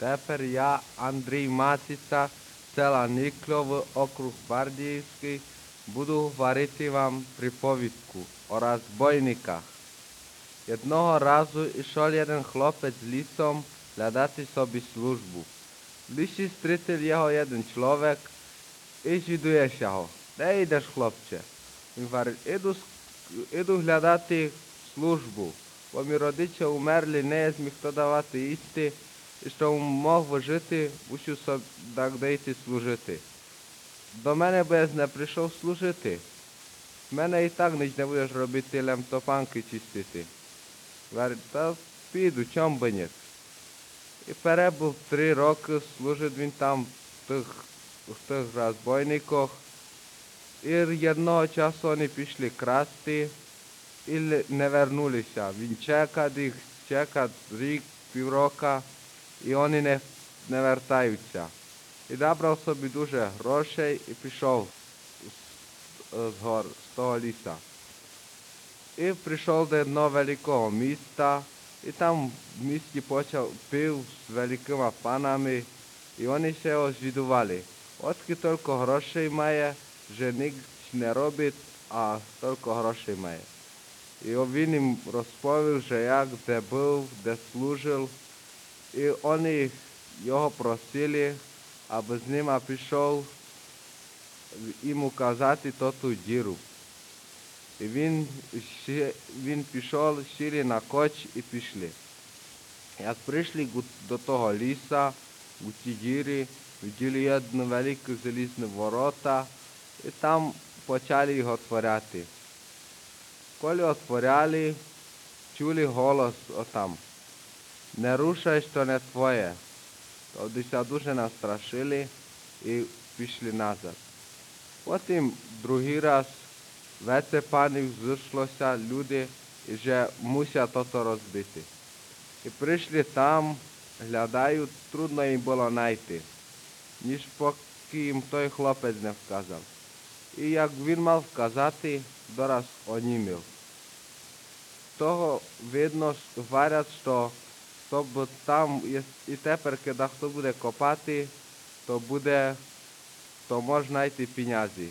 Тепер я, Андрій Матіця, з села Нікльов, округ Бардіївський, буду говорити вам приповідку о розбойниках. Одного разу ішов один хлопець лісом глядати собі службу. Лісі зустрітив його один чоловік і жідуєш його. Де йдеш, хлопче? Він говорить, іду, іду глядати службу, бо мій родичі умерли, не зміг хто давати їсти, і щоб мог жити, мусив собі так де служити. До мене без не прийшов служити. Мене і так ніч не будеш робити лем топанки чистити. Говорить, та піду, чом би ні. І перебув три роки, служив він там в тих, в тих розбойниках. І одного часу вони пішли красти і не вернулися. Він чекав їх, чекав рік, піврока, і вони не, не вертаються. І набрав собі дуже грошей і пішов з, з гор, з того ліса. І прийшов до одного великого міста, і там в місті почав пив з великими панами, і вони ще його звідували. Отки тільки грошей має, що ніч не робить, а тільки грошей має. І він їм розповів, що як де був, де служив, і вони його просили, аби з ними пішов їм указати ту діру. І він, він пішов, сіли на коч і пішли. Як прийшли до того ліса, у ті дірі, виділи одну велику залізну ворота, і там почали їх отворяти. Коли отворяли, чули голос отам. Не рушай, що не твоє. Тоді ся дуже настрашили і пішли назад. Потім другий раз вece панів зійшлося люди, і вже мусять тото розбити. І прийшли там, глядають, трудно їм було знайти, ніж поки той хлопець не вказав. І як він мав вказати, дораз онімів. Того видно, що говорять, б там і тепер, коли хто буде копати, то буде, то можна знайти пінязі.